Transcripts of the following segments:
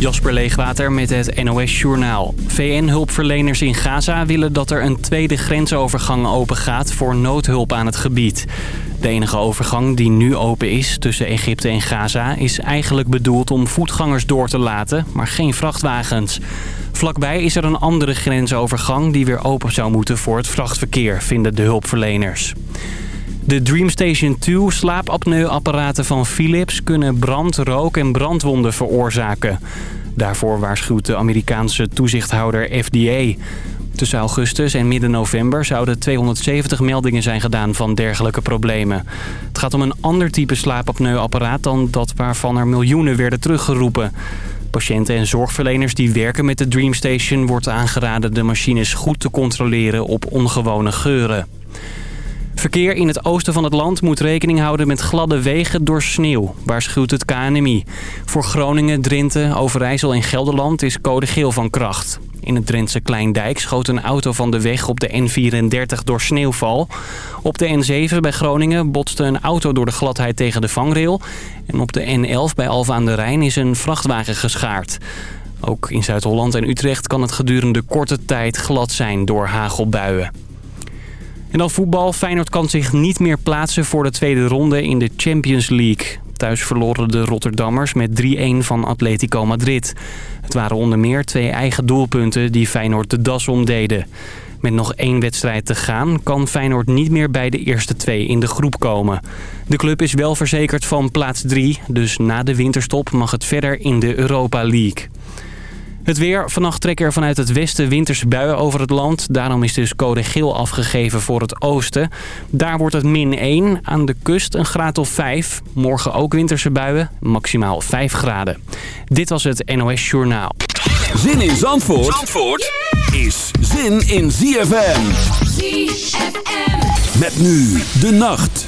Jasper Leegwater met het NOS Journaal. VN-hulpverleners in Gaza willen dat er een tweede grensovergang opengaat voor noodhulp aan het gebied. De enige overgang die nu open is tussen Egypte en Gaza is eigenlijk bedoeld om voetgangers door te laten, maar geen vrachtwagens. Vlakbij is er een andere grensovergang die weer open zou moeten voor het vrachtverkeer, vinden de hulpverleners. De Dreamstation 2 slaapapneuapparaten van Philips kunnen brand, rook en brandwonden veroorzaken. Daarvoor waarschuwt de Amerikaanse toezichthouder FDA. Tussen augustus en midden november zouden 270 meldingen zijn gedaan van dergelijke problemen. Het gaat om een ander type slaapapneuapparaat dan dat waarvan er miljoenen werden teruggeroepen. Patiënten en zorgverleners die werken met de Dreamstation wordt aangeraden de machines goed te controleren op ongewone geuren. Verkeer in het oosten van het land moet rekening houden met gladde wegen door sneeuw, waarschuwt het KNMI. Voor Groningen, Drenthe, Overijssel en Gelderland is code geel van kracht. In het Drentse Kleindijk schoot een auto van de weg op de N34 door sneeuwval. Op de N7 bij Groningen botste een auto door de gladheid tegen de vangrail. En op de N11 bij Alfa aan de Rijn is een vrachtwagen geschaard. Ook in Zuid-Holland en Utrecht kan het gedurende korte tijd glad zijn door hagelbuien. En dan voetbal. Feyenoord kan zich niet meer plaatsen voor de tweede ronde in de Champions League. Thuis verloren de Rotterdammers met 3-1 van Atletico Madrid. Het waren onder meer twee eigen doelpunten die Feyenoord de das omdeden. Met nog één wedstrijd te gaan kan Feyenoord niet meer bij de eerste twee in de groep komen. De club is wel verzekerd van plaats 3, dus na de winterstop mag het verder in de Europa League. Het weer. Vannacht trekken er vanuit het westen winterse buien over het land. Daarom is dus code geel afgegeven voor het oosten. Daar wordt het min 1. Aan de kust een graad of 5. Morgen ook winterse buien. Maximaal 5 graden. Dit was het NOS Journaal. Zin in Zandvoort, Zandvoort is zin in ZFM. ZFM. Met nu de nacht.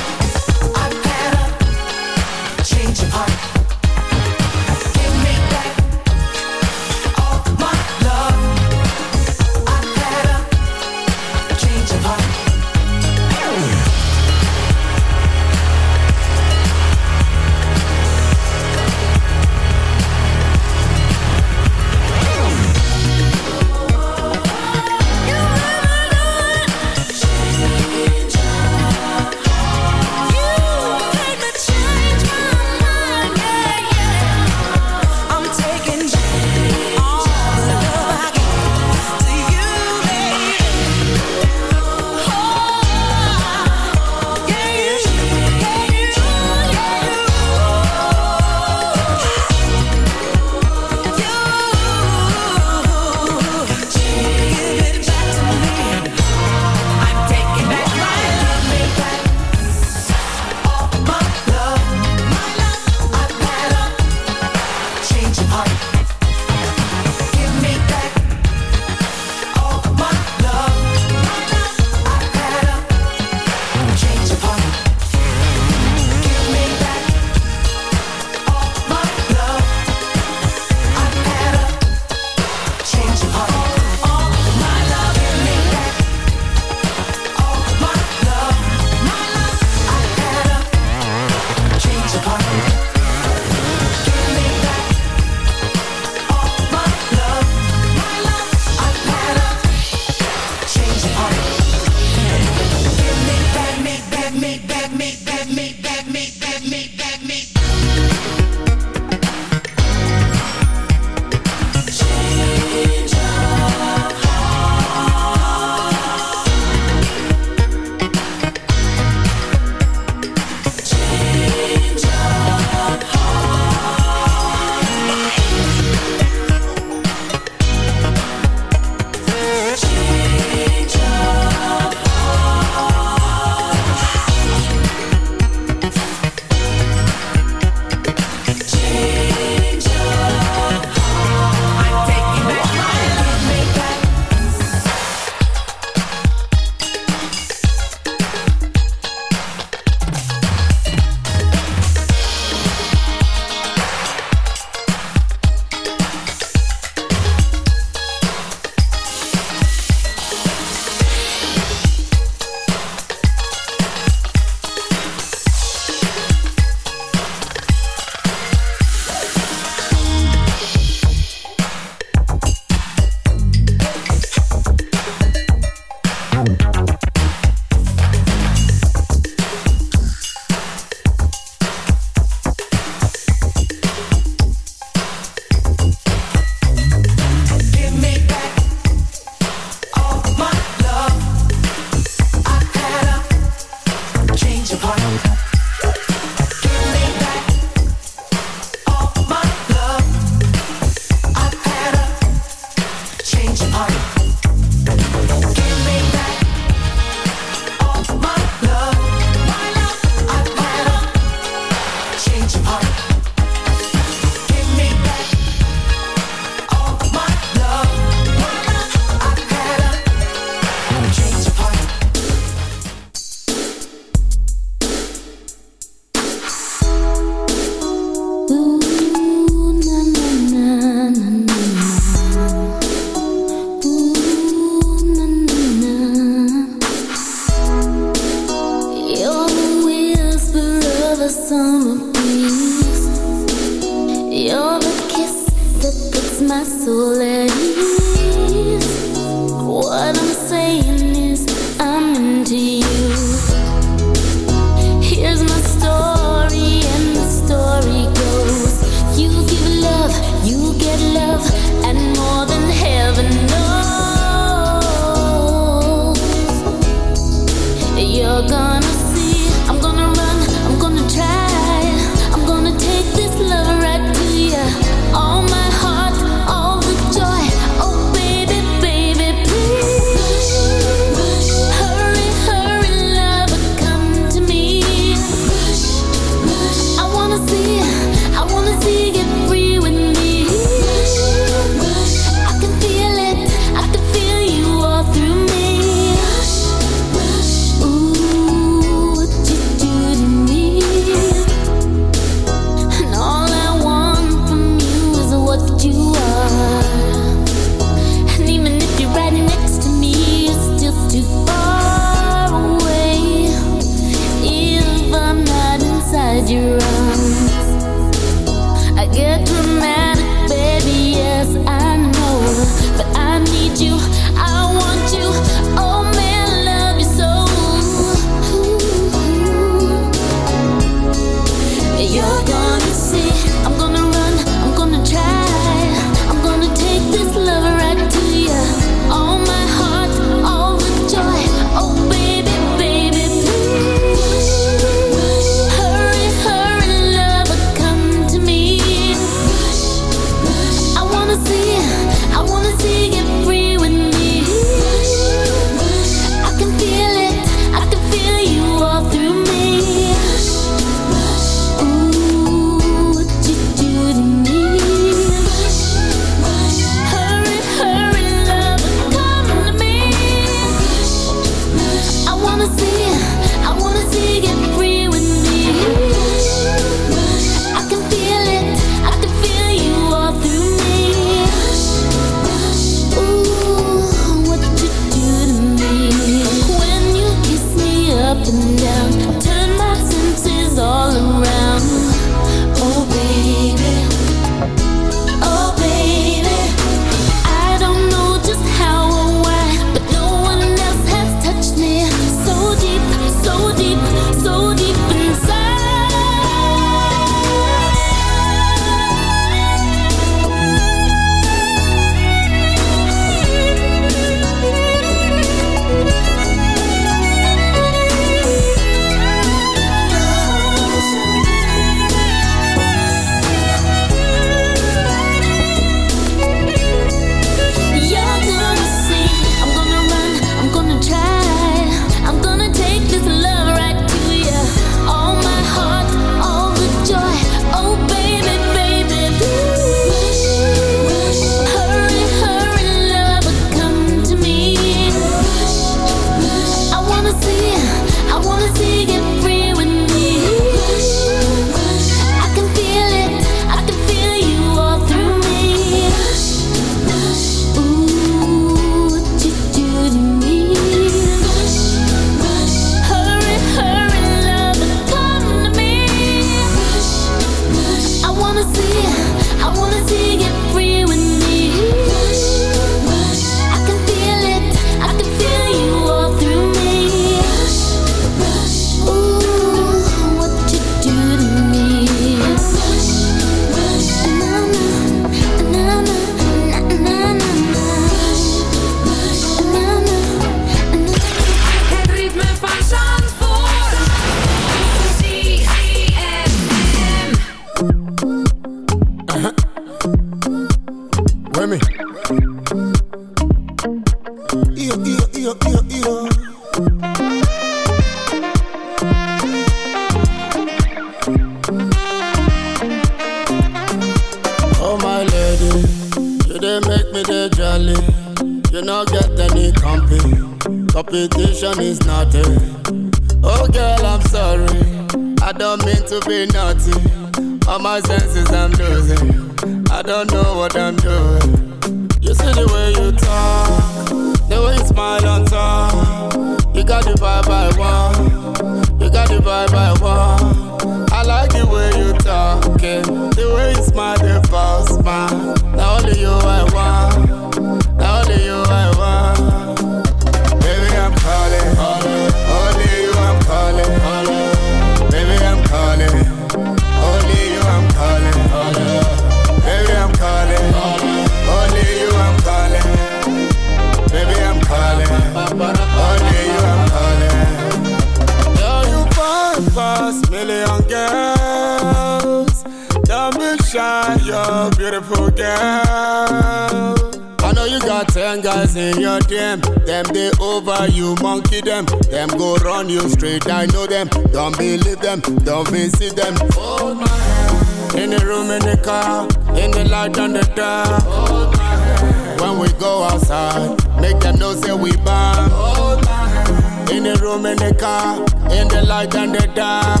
Room, in the car, in the light and the dark.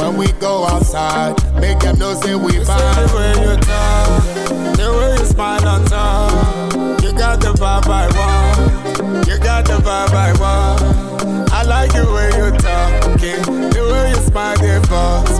When we go outside, make them know say we bang. The way you talk, the way you smile on top, you got the vibe I want. You got the vibe I want. I like the way you talking, the way you smile, the for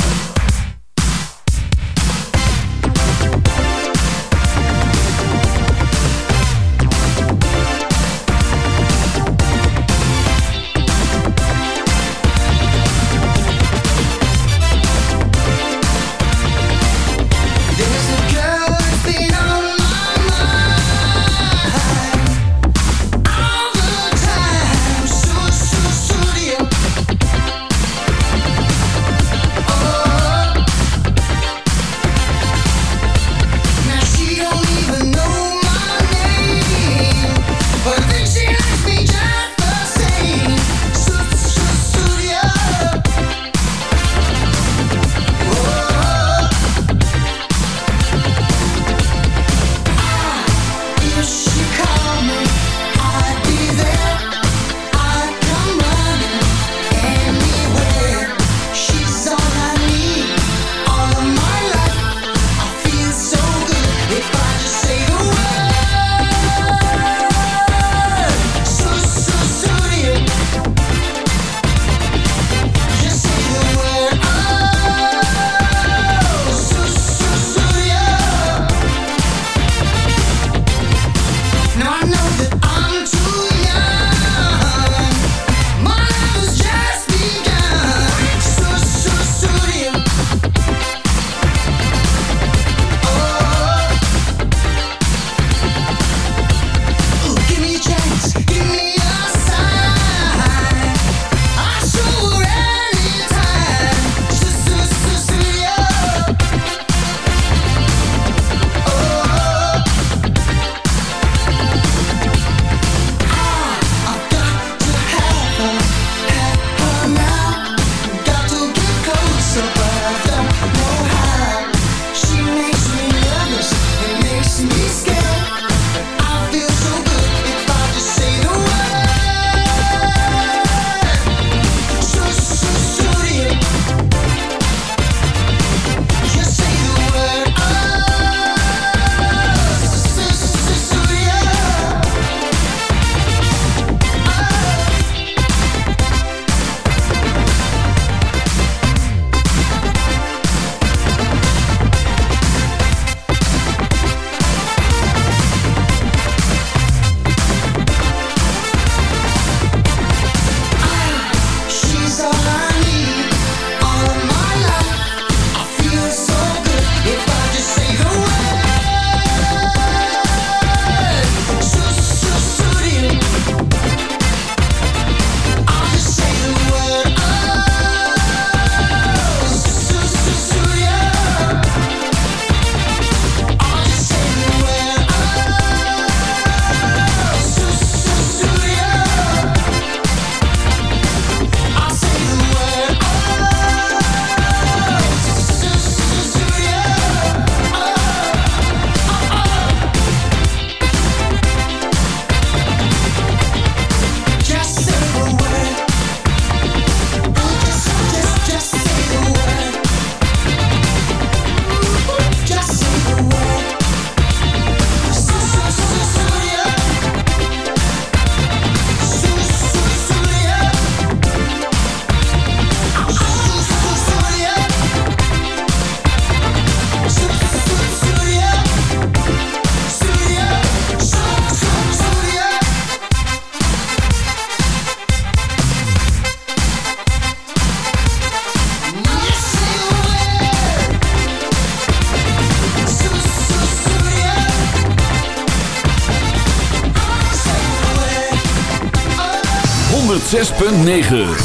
106.9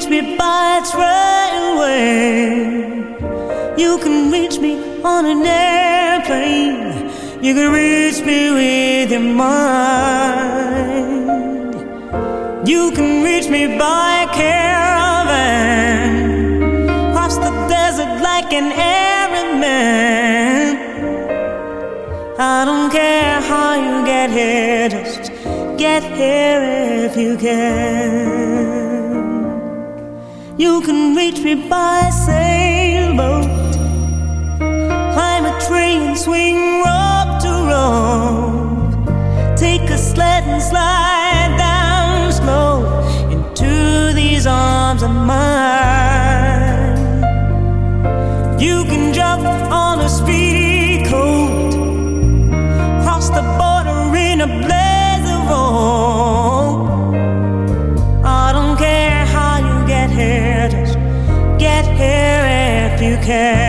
reach me by a train. You can reach me on an airplane. You can reach me with your mind. You can reach me by a caravan. Cross the desert like an Arab man. I don't care how you get here, just get here if you can. You can reach me by sailboat. Climb a train, and swing rope to rope. Take a sled and slide down slow into these arms of mine. can.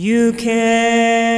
You can.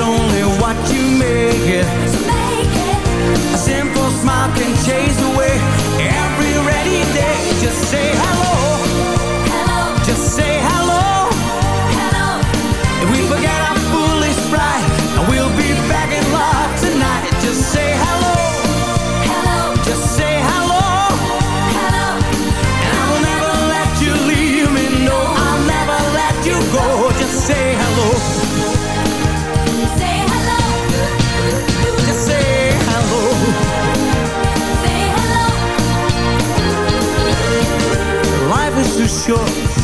only what you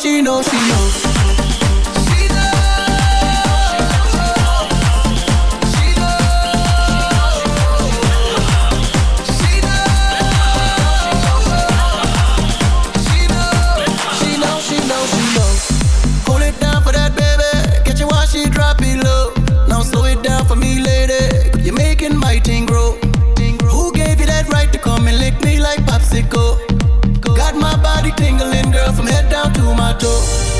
She knows, she knows. 舟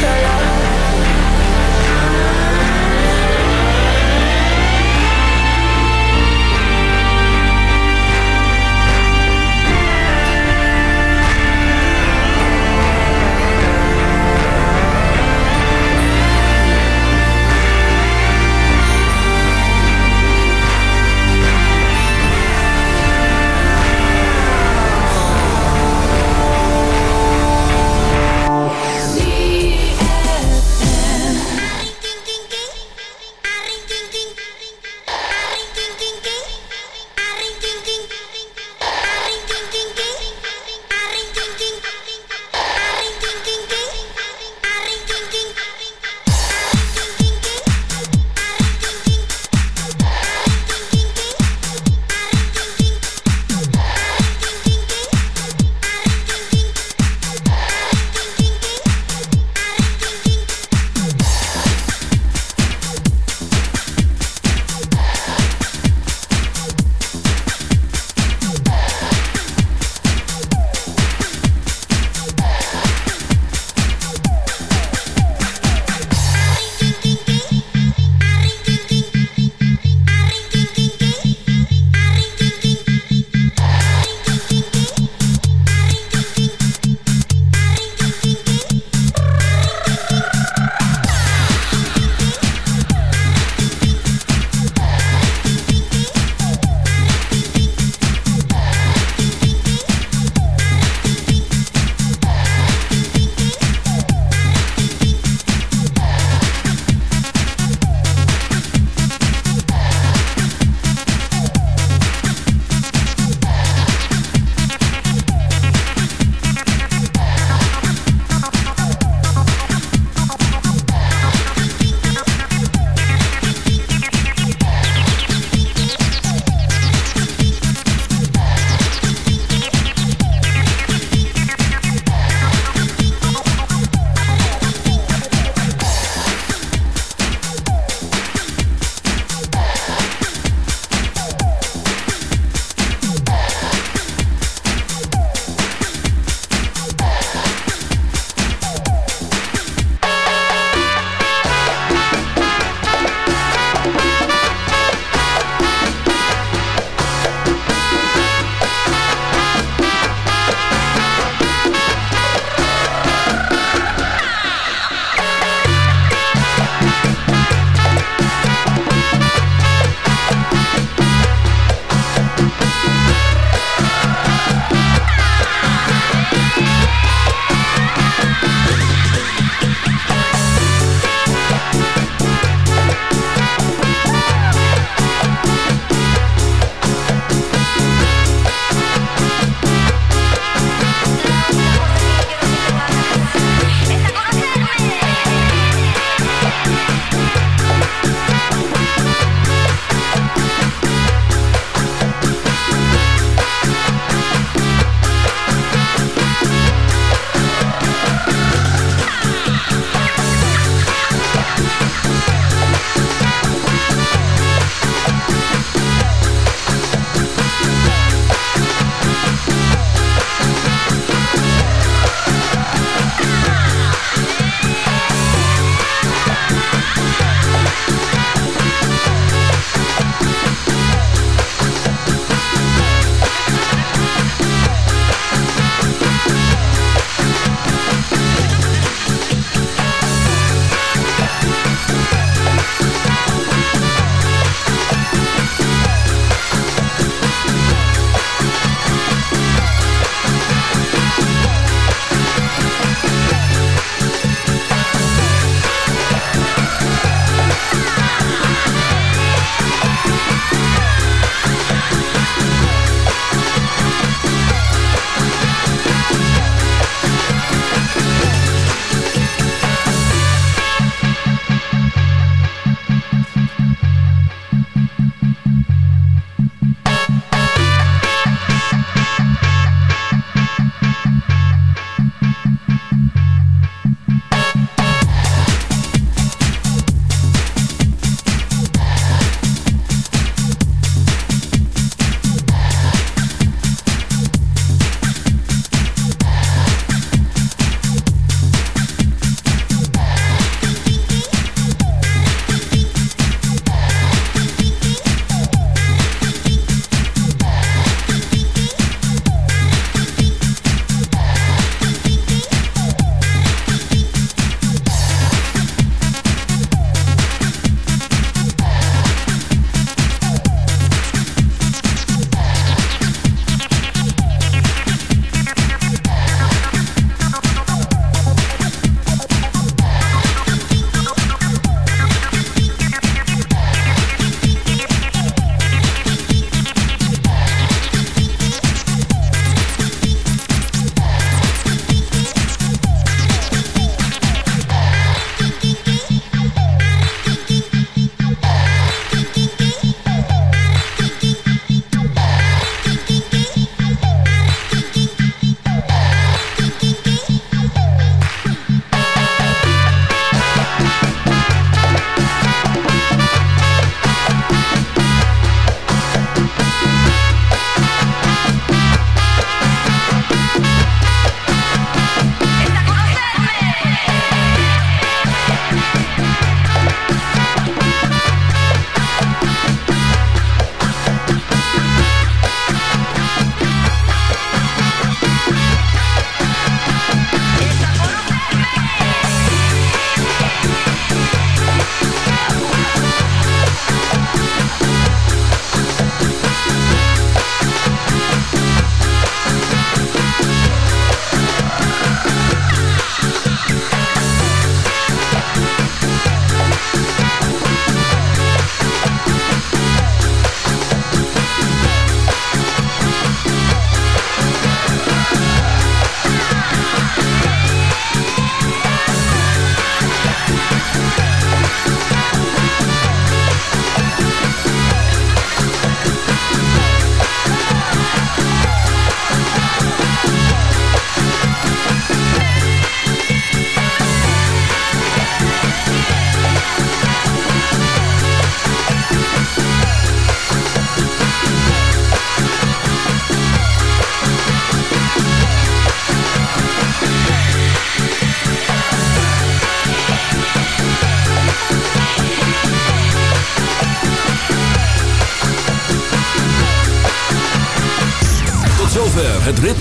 the